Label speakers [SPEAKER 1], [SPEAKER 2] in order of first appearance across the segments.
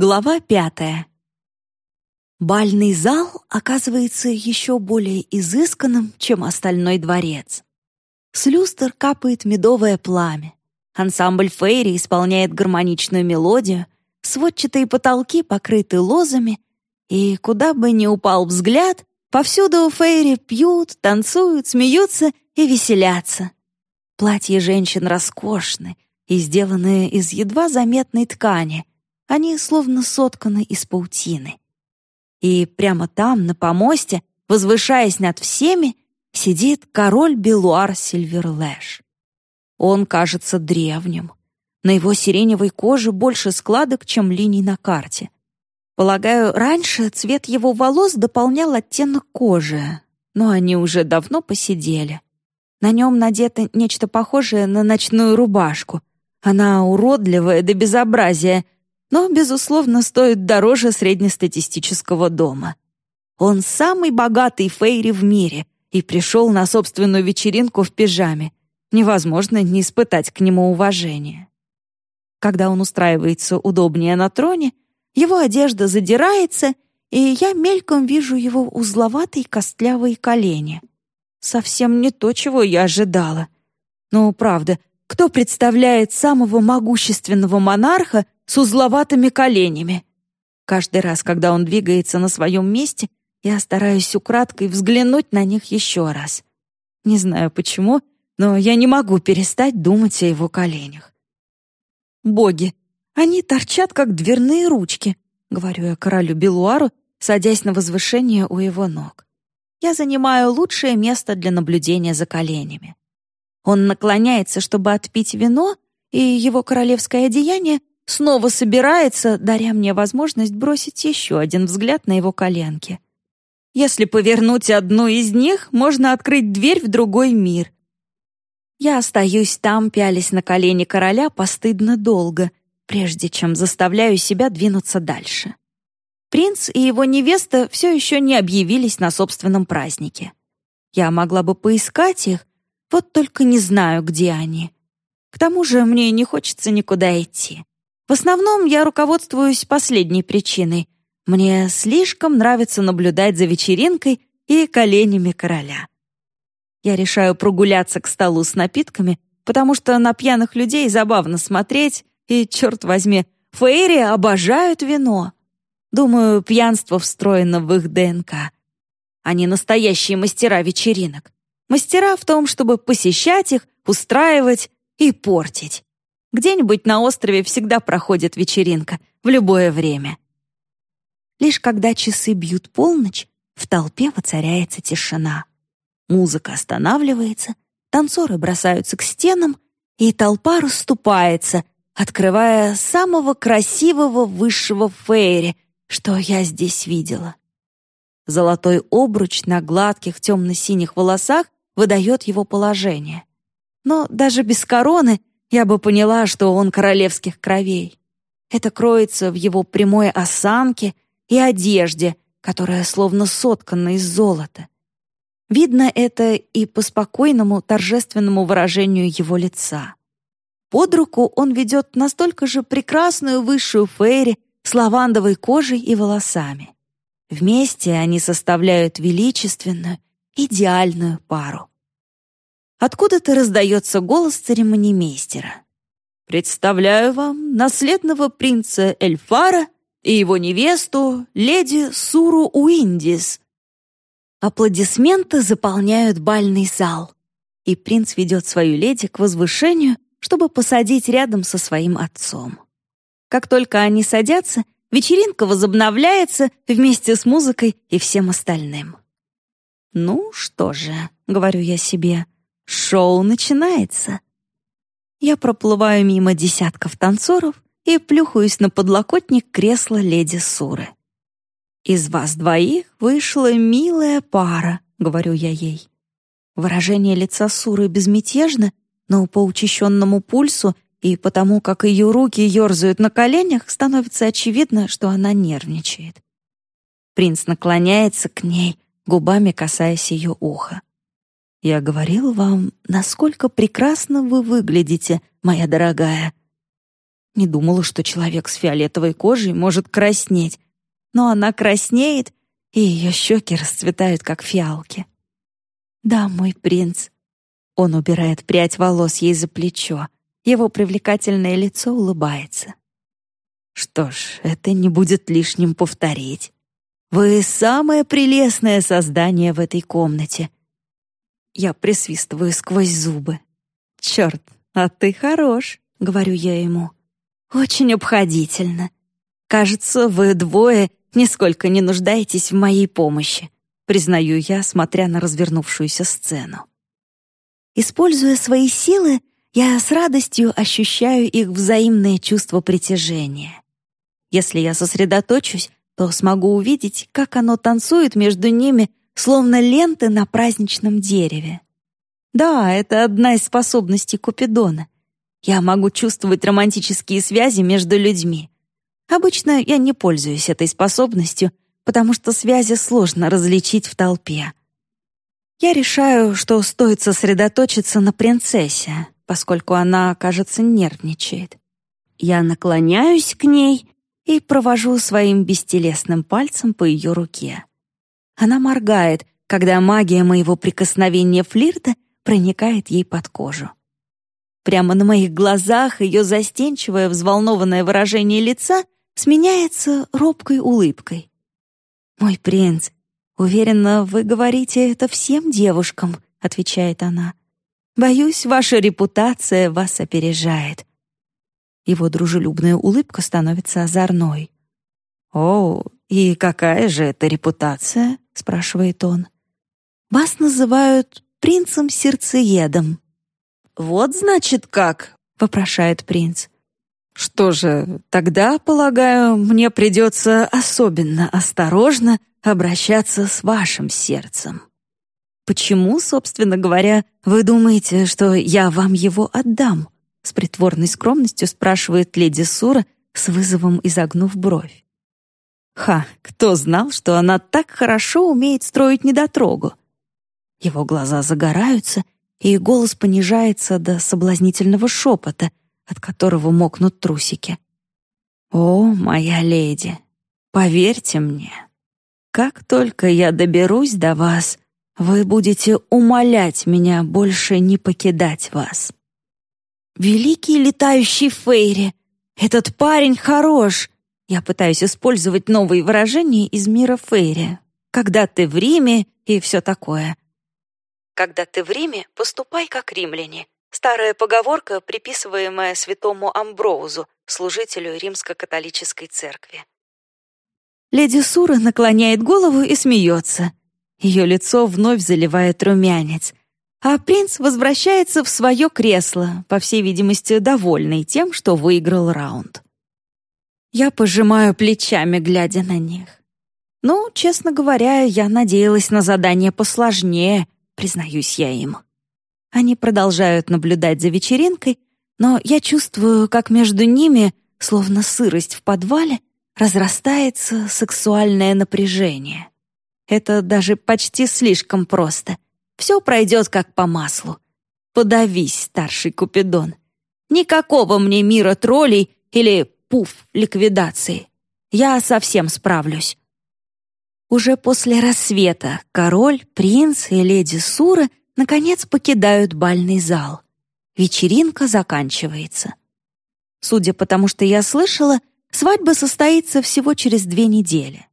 [SPEAKER 1] Глава пятая. Бальный зал оказывается еще более изысканным, чем остальной дворец. С люстр капает медовое пламя. Ансамбль фейри исполняет гармоничную мелодию, сводчатые потолки покрыты лозами, и куда бы ни упал взгляд, повсюду фейри пьют, танцуют, смеются и веселятся. Платья женщин роскошны и сделаны из едва заметной ткани — они словно сотканы из паутины. И прямо там, на помосте, возвышаясь над всеми, сидит король Белуар Сильверлэш. Он кажется древним. На его сиреневой коже больше складок, чем линий на карте. Полагаю, раньше цвет его волос дополнял оттенок кожи, но они уже давно поседели. На нем надето нечто похожее на ночную рубашку. Она уродливая до безобразия — но, безусловно, стоит дороже среднестатистического дома. Он самый богатый фейри в мире и пришел на собственную вечеринку в пижаме. Невозможно не испытать к нему уважения. Когда он устраивается удобнее на троне, его одежда задирается, и я мельком вижу его узловатые костлявые колени. Совсем не то, чего я ожидала. Но, правда, кто представляет самого могущественного монарха с узловатыми коленями. Каждый раз, когда он двигается на своем месте, я стараюсь украдкой взглянуть на них еще раз. Не знаю почему, но я не могу перестать думать о его коленях. «Боги, они торчат, как дверные ручки», — говорю я королю Белуару, садясь на возвышение у его ног. Я занимаю лучшее место для наблюдения за коленями. Он наклоняется, чтобы отпить вино, и его королевское одеяние снова собирается, даря мне возможность бросить еще один взгляд на его коленки. Если повернуть одну из них, можно открыть дверь в другой мир. Я остаюсь там, пялись на колени короля постыдно долго, прежде чем заставляю себя двинуться дальше. Принц и его невеста все еще не объявились на собственном празднике. Я могла бы поискать их, вот только не знаю, где они. К тому же мне не хочется никуда идти. В основном я руководствуюсь последней причиной. Мне слишком нравится наблюдать за вечеринкой и коленями короля. Я решаю прогуляться к столу с напитками, потому что на пьяных людей забавно смотреть, и, черт возьми, фейри обожают вино. Думаю, пьянство встроено в их ДНК. Они настоящие мастера вечеринок. Мастера в том, чтобы посещать их, устраивать и портить. Где-нибудь на острове всегда проходит вечеринка, в любое время. Лишь когда часы бьют полночь, в толпе воцаряется тишина. Музыка останавливается, танцоры бросаются к стенам, и толпа расступается, открывая самого красивого высшего фейри, что я здесь видела. Золотой обруч на гладких темно-синих волосах выдает его положение. Но даже без короны я бы поняла, что он королевских кровей. Это кроется в его прямой осанке и одежде, которая словно соткана из золота. Видно это и по спокойному торжественному выражению его лица. Под руку он ведет настолько же прекрасную высшую фейри с лавандовой кожей и волосами. Вместе они составляют величественную, идеальную пару. Откуда-то раздается голос церемонимейстера. «Представляю вам наследного принца Эльфара и его невесту, леди Суру Уиндис». Аплодисменты заполняют бальный зал, и принц ведет свою леди к возвышению, чтобы посадить рядом со своим отцом. Как только они садятся, вечеринка возобновляется вместе с музыкой и всем остальным. «Ну что же», — говорю я себе, — Шоу начинается. Я проплываю мимо десятков танцоров и плюхаюсь на подлокотник кресла леди Суры. «Из вас двоих вышла милая пара», — говорю я ей. Выражение лица Суры безмятежно, но по учащенному пульсу и потому, как ее руки ерзают на коленях, становится очевидно, что она нервничает. Принц наклоняется к ней, губами касаясь ее уха. Я говорил вам, насколько прекрасно вы выглядите, моя дорогая. Не думала, что человек с фиолетовой кожей может краснеть. Но она краснеет, и ее щеки расцветают, как фиалки. «Да, мой принц». Он убирает прядь волос ей за плечо. Его привлекательное лицо улыбается. «Что ж, это не будет лишним повторить. Вы самое прелестное создание в этой комнате». Я присвистываю сквозь зубы. «Черт, а ты хорош», — говорю я ему. «Очень обходительно. Кажется, вы двое нисколько не нуждаетесь в моей помощи», признаю я, смотря на развернувшуюся сцену. Используя свои силы, я с радостью ощущаю их взаимное чувство притяжения. Если я сосредоточусь, то смогу увидеть, как оно танцует между ними, словно ленты на праздничном дереве. Да, это одна из способностей Купидона. Я могу чувствовать романтические связи между людьми. Обычно я не пользуюсь этой способностью, потому что связи сложно различить в толпе. Я решаю, что стоит сосредоточиться на принцессе, поскольку она, кажется, нервничает. Я наклоняюсь к ней и провожу своим бестелесным пальцем по ее руке. Она моргает, когда магия моего прикосновения флирта проникает ей под кожу. Прямо на моих глазах ее застенчивое, взволнованное выражение лица сменяется робкой улыбкой. «Мой принц, уверена, вы говорите это всем девушкам», — отвечает она. «Боюсь, ваша репутация вас опережает». Его дружелюбная улыбка становится озорной. «О, и какая же это репутация?» — спрашивает он. «Вас называют принцем-сердцеедом». «Вот, значит, как?» — вопрошает принц. Что же, тогда, полагаю, мне придется особенно осторожно обращаться с вашим сердцем. Почему, собственно говоря, вы думаете, что я вам его отдам? С притворной скромностью спрашивает леди Сура, с вызовом изогнув бровь. Ха, кто знал, что она так хорошо умеет строить недотрогу? Его глаза загораются, и голос понижается до соблазнительного шепота — от которого мокнут трусики. «О, моя леди, поверьте мне, как только я доберусь до вас, вы будете умолять меня больше не покидать вас». «Великий летающий Фейри, этот парень хорош!» Я пытаюсь использовать новые выражения из мира Фейри. «Когда ты в Риме» и все такое. «Когда ты в Риме, поступай как римляне. Старая поговорка, приписываемая святому Амброузу, служителю римско-католической церкви. Леди Сура наклоняет голову и смеется. Ее лицо вновь заливает румянец. А принц возвращается в свое кресло, по всей видимости, довольный тем, что выиграл раунд. Я пожимаю плечами, глядя на них. Ну, честно говоря, я надеялась на задание посложнее, признаюсь я им. Они продолжают наблюдать за вечеринкой, но я чувствую, как между ними, словно сырость в подвале, разрастается сексуальное напряжение. Это даже почти слишком просто. Все пройдет как по маслу. Подавись, старший Купидон. Никакого мне мира троллей или пуф ликвидации. Я совсем справлюсь. Уже после рассвета король, принц и леди Сура наконец покидают бальный зал. Вечеринка заканчивается. Судя по тому, что я слышала, свадьба состоится всего через две недели.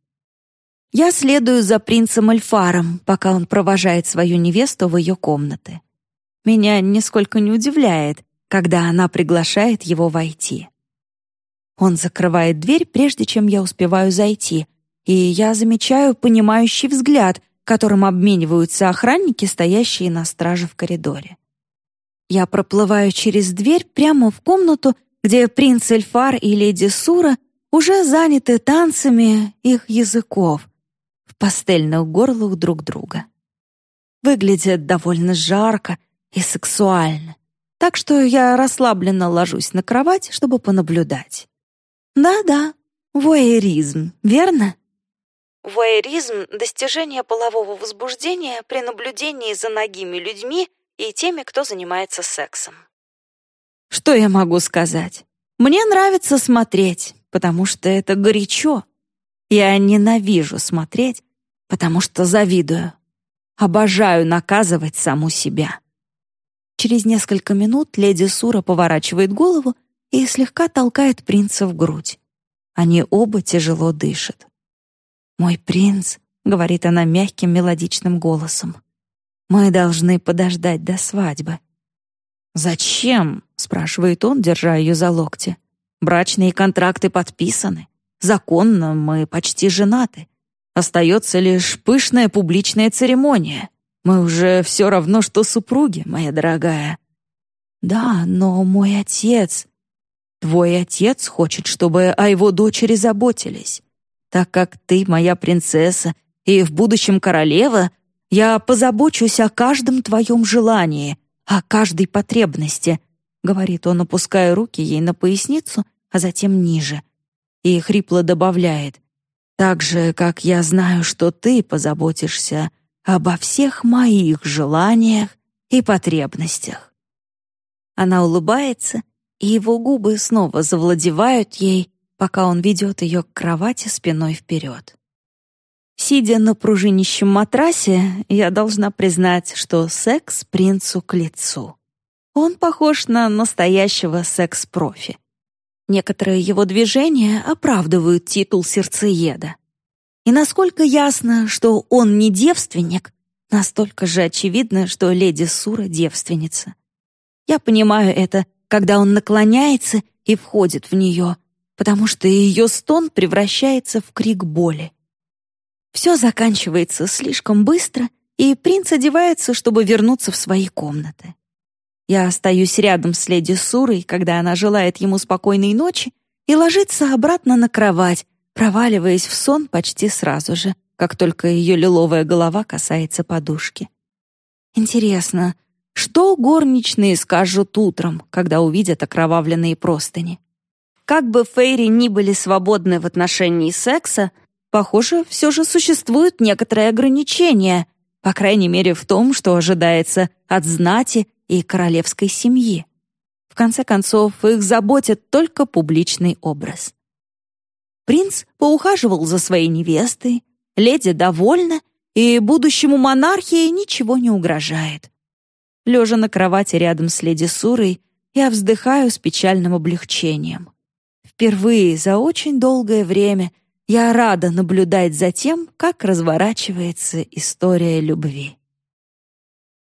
[SPEAKER 1] Я следую за принцем Эльфаром, пока он провожает свою невесту в ее комнаты. Меня нисколько не удивляет, когда она приглашает его войти. Он закрывает дверь, прежде чем я успеваю зайти, и я замечаю понимающий взгляд, которым обмениваются охранники, стоящие на страже в коридоре. Я проплываю через дверь прямо в комнату, где принц Эльфар и леди Сура уже заняты танцами их языков в пастельных горлах друг друга. Выглядит довольно жарко и сексуально, так что я расслабленно ложусь на кровать, чтобы понаблюдать. Да-да, воэризм, верно? Вуайеризм — достижение полового возбуждения при наблюдении за ногими людьми и теми, кто занимается сексом. Что я могу сказать? Мне нравится смотреть, потому что это горячо. Я ненавижу смотреть, потому что завидую. Обожаю наказывать саму себя. Через несколько минут леди Сура поворачивает голову и слегка толкает принца в грудь. Они оба тяжело дышат. «Мой принц», — говорит она мягким мелодичным голосом, «мы должны подождать до свадьбы». «Зачем?» — спрашивает он, держа ее за локти. «Брачные контракты подписаны. Законно мы почти женаты. Остается лишь пышная публичная церемония. Мы уже все равно, что супруги, моя дорогая». «Да, но мой отец...» «Твой отец хочет, чтобы о его дочери заботились. Так как ты моя принцесса и в будущем королева, я позабочусь о каждом твоем желании, о каждой потребности», — говорит он, опуская руки ей на поясницу, а затем ниже. И хрипло добавляет, «Так же, как я знаю, что ты позаботишься обо всех моих желаниях и потребностях». Она улыбается, и его губы снова завладевают ей, пока он ведет ее к кровати спиной вперед. Сидя на пружинищем матрасе, я должна признать, что секс принцу к лицу. Он похож на настоящего секс-профи. Некоторые его движения оправдывают титул сердцееда. И насколько ясно, что он не девственник, настолько же очевидно, что леди Сура девственница. Я понимаю это, когда он наклоняется и входит в нее, потому что ее стон превращается в крик боли. Все заканчивается слишком быстро, и принц одевается, чтобы вернуться в свои комнаты. Я остаюсь рядом с леди Сурой, когда она желает ему спокойной ночи, и ложится обратно на кровать, проваливаясь в сон почти сразу же, как только ее лиловая голова касается подушки. Интересно, что горничные скажут утром, когда увидят окровавленные простыни? Как бы Фейри ни были свободны в отношении секса, Похоже, все же существуют некоторые ограничения, по крайней мере в том, что ожидается от знати и королевской семьи. В конце концов, их заботит только публичный образ. Принц поухаживал за своей невестой, леди довольна, и будущему монархии ничего не угрожает. Лежа на кровати рядом с леди Сурой, я вздыхаю с печальным облегчением. Впервые за очень долгое время — я рада наблюдать за тем, как разворачивается история любви.